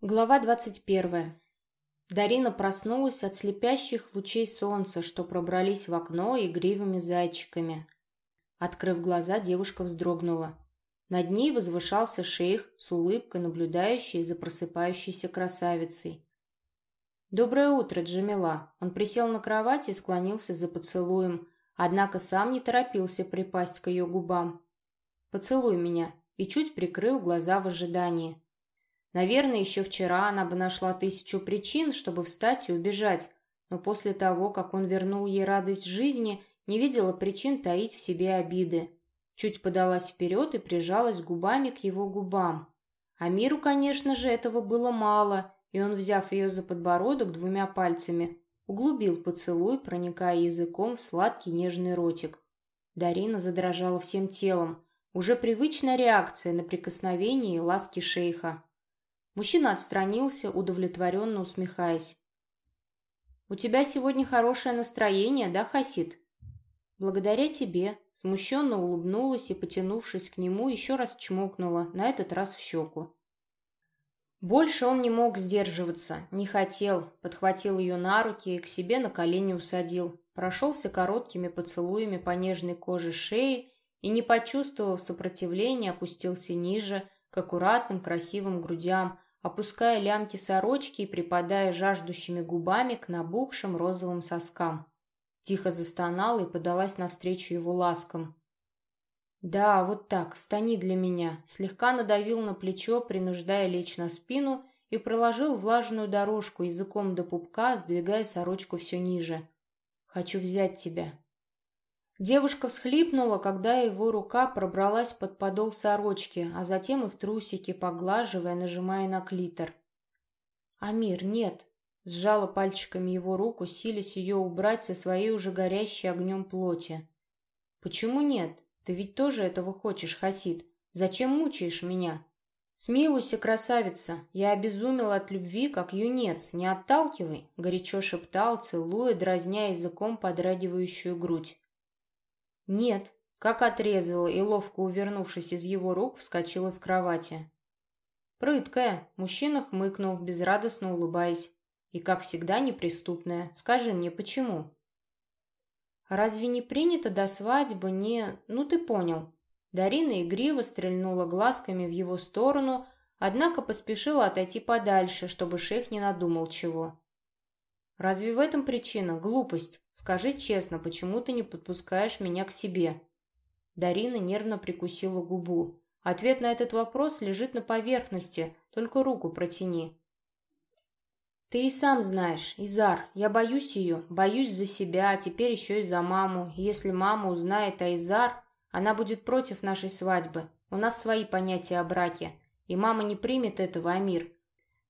Глава двадцать первая. Дарина проснулась от слепящих лучей солнца, что пробрались в окно игривыми зайчиками. Открыв глаза, девушка вздрогнула. Над ней возвышался шейх с улыбкой, наблюдающий за просыпающейся красавицей. «Доброе утро, Джамила!» Он присел на кровати и склонился за поцелуем, однако сам не торопился припасть к ее губам. «Поцелуй меня!» и чуть прикрыл глаза в ожидании. Наверное, еще вчера она бы нашла тысячу причин, чтобы встать и убежать, но после того, как он вернул ей радость жизни, не видела причин таить в себе обиды. Чуть подалась вперед и прижалась губами к его губам. А миру, конечно же, этого было мало, и он, взяв ее за подбородок двумя пальцами, углубил поцелуй, проникая языком в сладкий нежный ротик. Дарина задрожала всем телом. Уже привычная реакция на прикосновение и ласки шейха. Мужчина отстранился, удовлетворенно усмехаясь. «У тебя сегодня хорошее настроение, да, Хасид?» «Благодаря тебе», — смущенно улыбнулась и, потянувшись к нему, еще раз чмокнула, на этот раз в щеку. Больше он не мог сдерживаться, не хотел, подхватил ее на руки и к себе на колени усадил, прошелся короткими поцелуями по нежной коже шеи и, не почувствовав сопротивления, опустился ниже, к аккуратным красивым грудям, опуская лямки сорочки и припадая жаждущими губами к набухшим розовым соскам. Тихо застонала и подалась навстречу его ласкам. «Да, вот так, стани для меня», слегка надавил на плечо, принуждая лечь на спину, и проложил влажную дорожку языком до пупка, сдвигая сорочку все ниже. «Хочу взять тебя». Девушка всхлипнула, когда его рука пробралась под подол сорочки, а затем и в трусики, поглаживая, нажимая на клитор. «Амир, нет!» Сжала пальчиками его руку, силясь ее убрать со своей уже горящей огнем плоти. «Почему нет? Ты ведь тоже этого хочешь, Хасид. Зачем мучаешь меня?» «Смилуйся, красавица! Я обезумела от любви, как юнец. Не отталкивай!» — горячо шептал, целуя, дразня языком подрагивающую грудь. «Нет», как отрезала и, ловко увернувшись из его рук, вскочила с кровати. «Прыткая», — мужчина хмыкнул, безрадостно улыбаясь. «И, как всегда, неприступная. Скажи мне, почему?» «Разве не принято до свадьбы не... Ну, ты понял». Дарина игриво стрельнула глазками в его сторону, однако поспешила отойти подальше, чтобы шейх не надумал чего. Разве в этом причина? Глупость. Скажи честно, почему ты не подпускаешь меня к себе?» Дарина нервно прикусила губу. Ответ на этот вопрос лежит на поверхности, только руку протяни. «Ты и сам знаешь, Изар, я боюсь ее, боюсь за себя, а теперь еще и за маму. Если мама узнает о Изар, она будет против нашей свадьбы. У нас свои понятия о браке, и мама не примет этого, Амир.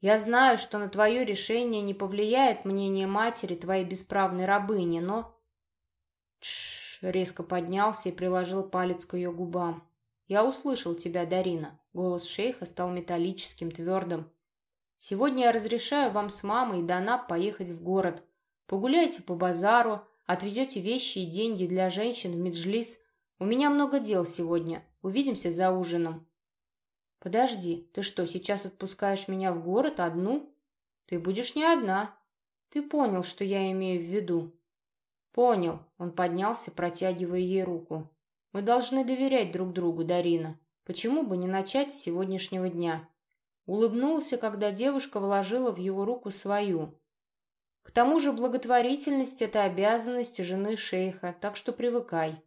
Я знаю, что на твое решение не повлияет мнение матери твоей бесправной рабыни, но...» Тш, резко поднялся и приложил палец к ее губам. «Я услышал тебя, Дарина». Голос шейха стал металлическим, твердым. «Сегодня я разрешаю вам с мамой и Данаб поехать в город. Погуляйте по базару, отвезете вещи и деньги для женщин в Меджлис. У меня много дел сегодня. Увидимся за ужином. «Подожди, ты что, сейчас отпускаешь меня в город одну? Ты будешь не одна. Ты понял, что я имею в виду?» «Понял», — он поднялся, протягивая ей руку. «Мы должны доверять друг другу, Дарина. Почему бы не начать с сегодняшнего дня?» Улыбнулся, когда девушка вложила в его руку свою. «К тому же благотворительность — это обязанность жены шейха, так что привыкай».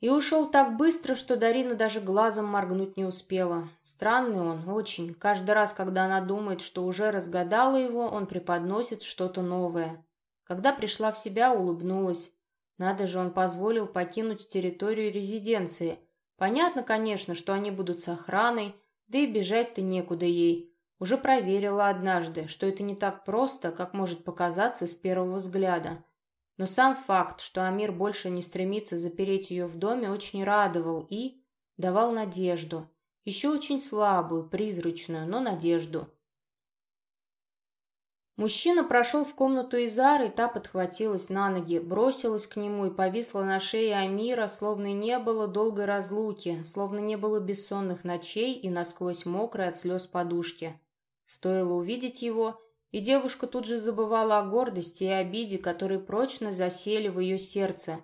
И ушел так быстро, что Дарина даже глазом моргнуть не успела. Странный он, очень. Каждый раз, когда она думает, что уже разгадала его, он преподносит что-то новое. Когда пришла в себя, улыбнулась. Надо же, он позволил покинуть территорию резиденции. Понятно, конечно, что они будут с охраной, да и бежать-то некуда ей. Уже проверила однажды, что это не так просто, как может показаться с первого взгляда. Но сам факт, что Амир больше не стремится запереть ее в доме, очень радовал и давал надежду. Еще очень слабую, призрачную, но надежду. Мужчина прошел в комнату Изары, та подхватилась на ноги, бросилась к нему и повисла на шее Амира, словно не было долгой разлуки, словно не было бессонных ночей и насквозь мокрой от слез подушки. Стоило увидеть его, и девушка тут же забывала о гордости и обиде, которые прочно засели в ее сердце.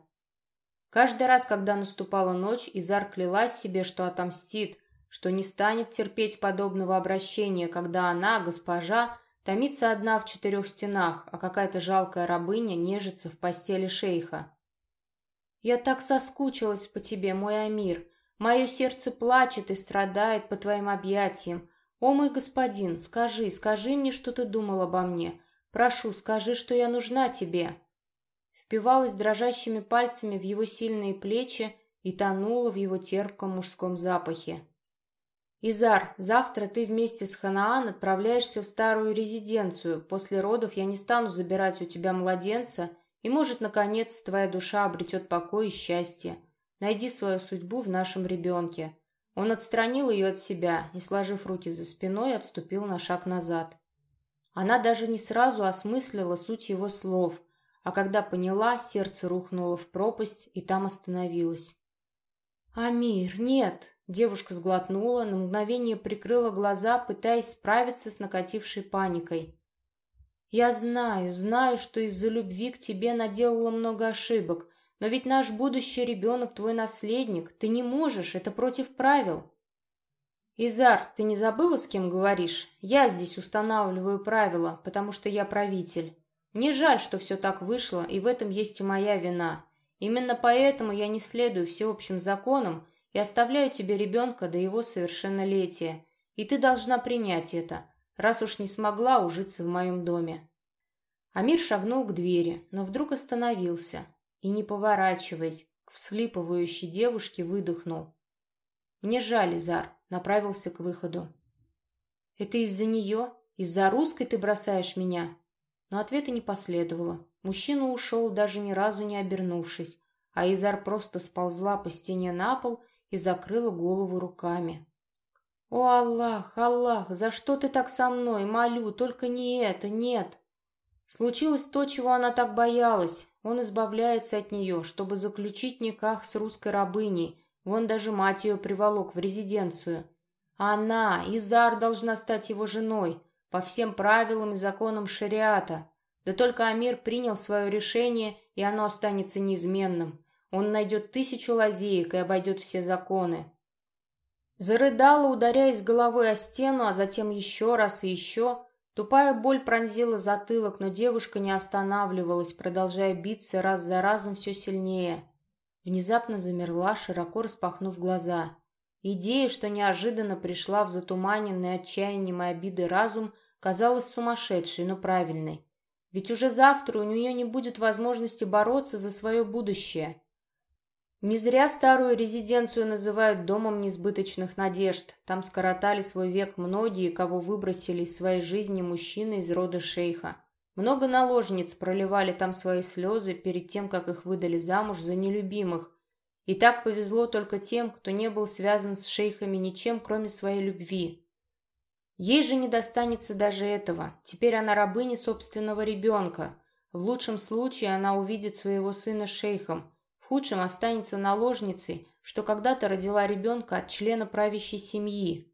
Каждый раз, когда наступала ночь, Изар клялась себе, что отомстит, что не станет терпеть подобного обращения, когда она, госпожа, томится одна в четырех стенах, а какая-то жалкая рабыня нежится в постели шейха. «Я так соскучилась по тебе, мой Амир. Мое сердце плачет и страдает по твоим объятиям. О, мой господин, скажи, скажи мне, что ты думал обо мне. Прошу, скажи, что я нужна тебе». Впивалась дрожащими пальцами в его сильные плечи и тонула в его терпком мужском запахе. «Изар, завтра ты вместе с Ханаан отправляешься в старую резиденцию. После родов я не стану забирать у тебя младенца, и, может, наконец, твоя душа обретет покой и счастье. Найди свою судьбу в нашем ребенке». Он отстранил ее от себя и, сложив руки за спиной, отступил на шаг назад. Она даже не сразу осмыслила суть его слов, а когда поняла, сердце рухнуло в пропасть и там остановилось. «Амир, нет!» Девушка сглотнула, на мгновение прикрыла глаза, пытаясь справиться с накатившей паникой. «Я знаю, знаю, что из-за любви к тебе наделала много ошибок, но ведь наш будущий ребенок твой наследник. Ты не можешь, это против правил». «Изар, ты не забыла, с кем говоришь? Я здесь устанавливаю правила, потому что я правитель. Мне жаль, что все так вышло, и в этом есть и моя вина. Именно поэтому я не следую всеобщим законам и оставляю тебе ребенка до его совершеннолетия. И ты должна принять это, раз уж не смогла ужиться в моем доме». Амир шагнул к двери, но вдруг остановился и, не поворачиваясь, к всхлипывающей девушке выдохнул. «Мне жаль, Изар», направился к выходу. «Это из-за нее? Из-за русской ты бросаешь меня?» Но ответа не последовало. Мужчина ушел, даже ни разу не обернувшись, а Изар просто сползла по стене на пол и закрыла голову руками. «О, Аллах, Аллах, за что ты так со мной? Молю, только не это, нет!» Случилось то, чего она так боялась. Он избавляется от нее, чтобы заключить никах с русской рабыней. Вон даже мать ее приволок в резиденцию. Она, Изар, должна стать его женой по всем правилам и законам шариата. Да только Амир принял свое решение, и оно останется неизменным. Он найдет тысячу лазеек и обойдет все законы. Зарыдала, ударяясь головой о стену, а затем еще раз и еще. Тупая боль пронзила затылок, но девушка не останавливалась, продолжая биться раз за разом все сильнее. Внезапно замерла, широко распахнув глаза. Идея, что неожиданно пришла в затуманенный отчаянием и обиды разум, казалась сумасшедшей, но правильной. Ведь уже завтра у нее не будет возможности бороться за свое будущее. Не зря старую резиденцию называют домом несбыточных надежд. Там скоротали свой век многие, кого выбросили из своей жизни мужчины из рода шейха. Много наложниц проливали там свои слезы перед тем, как их выдали замуж за нелюбимых. И так повезло только тем, кто не был связан с шейхами ничем, кроме своей любви. Ей же не достанется даже этого. Теперь она рабыня собственного ребенка. В лучшем случае она увидит своего сына шейхом. В худшем останется наложницей, что когда-то родила ребенка от члена правящей семьи.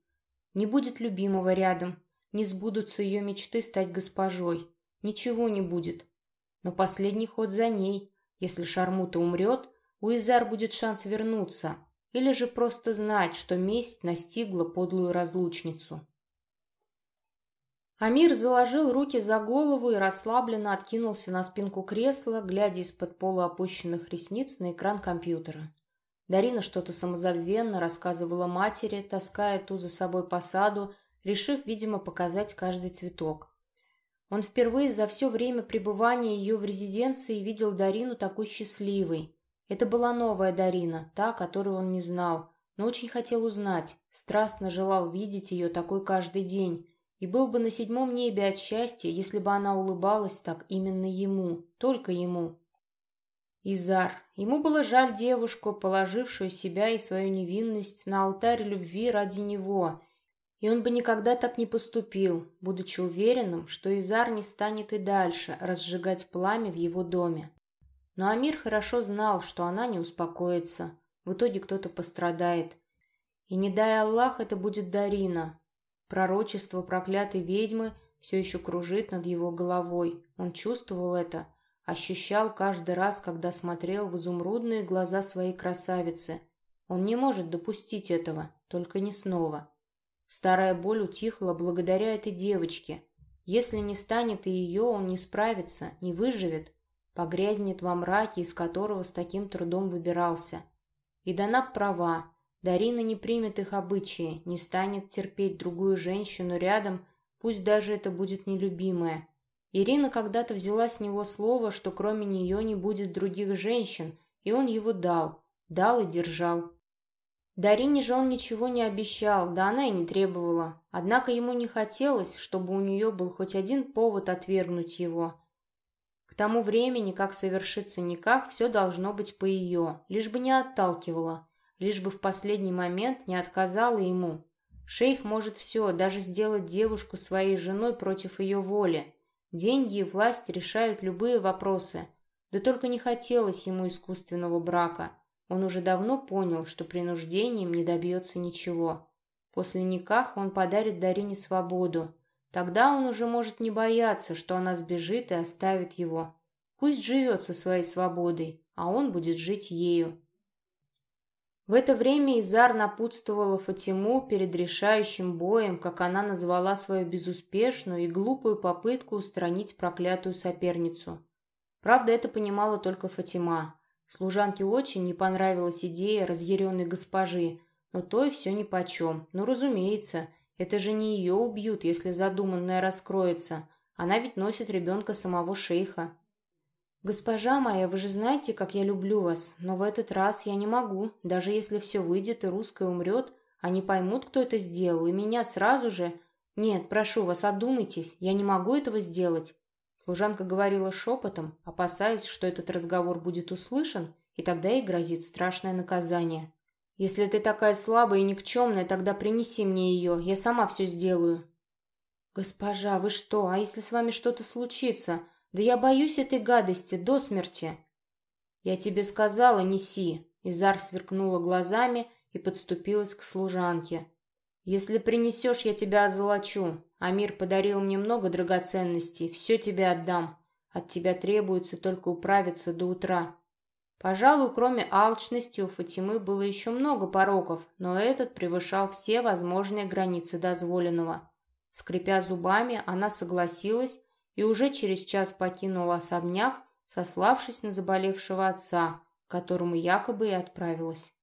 Не будет любимого рядом. Не сбудутся ее мечты стать госпожой. Ничего не будет. Но последний ход за ней. Если Шармута умрет, у Изар будет шанс вернуться. Или же просто знать, что месть настигла подлую разлучницу. Амир заложил руки за голову и расслабленно откинулся на спинку кресла, глядя из-под полуопущенных ресниц на экран компьютера. Дарина что-то самозабвенно рассказывала матери, таская ту за собой по саду, решив, видимо, показать каждый цветок. Он впервые за все время пребывания ее в резиденции видел Дарину такой счастливой. Это была новая Дарина, та, которую он не знал, но очень хотел узнать, страстно желал видеть ее такой каждый день, и был бы на седьмом небе от счастья, если бы она улыбалась так именно ему, только ему. Изар. Ему было жаль девушку, положившую себя и свою невинность на алтарь любви ради него, и он бы никогда так не поступил, будучи уверенным, что Изар не станет и дальше разжигать пламя в его доме. Но Амир хорошо знал, что она не успокоится, в итоге кто-то пострадает. И не дай Аллах, это будет Дарина, Пророчество проклятой ведьмы все еще кружит над его головой. Он чувствовал это, ощущал каждый раз, когда смотрел в изумрудные глаза своей красавицы. Он не может допустить этого, только не снова. Старая боль утихла благодаря этой девочке. Если не станет и ее, он не справится, не выживет, погрязнет во мраке, из которого с таким трудом выбирался. И дана права. Дарина не примет их обычаи, не станет терпеть другую женщину рядом, пусть даже это будет нелюбимая. Ирина когда-то взяла с него слово, что кроме нее не будет других женщин, и он его дал, дал и держал. Дарине же он ничего не обещал, да она и не требовала. Однако ему не хотелось, чтобы у нее был хоть один повод отвергнуть его. К тому времени, как совершится никак, все должно быть по ее, лишь бы не отталкивала, лишь бы в последний момент не отказала ему. Шейх может все, даже сделать девушку своей женой против ее воли. Деньги и власть решают любые вопросы. Да только не хотелось ему искусственного брака. Он уже давно понял, что принуждением не добьется ничего. После никаха он подарит Дарине свободу. Тогда он уже может не бояться, что она сбежит и оставит его. Пусть живет со своей свободой, а он будет жить ею. В это время Изар напутствовала Фатиму перед решающим боем, как она назвала свою безуспешную и глупую попытку устранить проклятую соперницу. Правда, это понимала только Фатима. Служанке очень не понравилась идея разъяренной госпожи, но той все нипочем. Ну, разумеется, это же не ее убьют, если задуманное раскроется. Она ведь носит ребенка самого шейха. «Госпожа моя, вы же знаете, как я люблю вас, но в этот раз я не могу. Даже если все выйдет и русская умрет, они поймут, кто это сделал, и меня сразу же... Нет, прошу вас, одумайтесь, я не могу этого сделать». Служанка говорила шепотом, опасаясь, что этот разговор будет услышан, и тогда ей грозит страшное наказание. «Если ты такая слабая и никчемная, тогда принеси мне ее, я сама все сделаю». «Госпожа, вы что, а если с вами что-то случится? Да я боюсь этой гадости до смерти. Я тебе сказала, неси. Изар сверкнула глазами и подступилась к служанке. Если принесешь, я тебя озолочу. Амир подарил мне много драгоценностей, все тебе отдам. От тебя требуется только управиться до утра. Пожалуй, кроме алчности, у Фатимы было еще много пороков, но этот превышал все возможные границы дозволенного. Скрипя зубами, она согласилась, и уже через час покинула особняк, сославшись на заболевшего отца, к которому якобы и отправилась.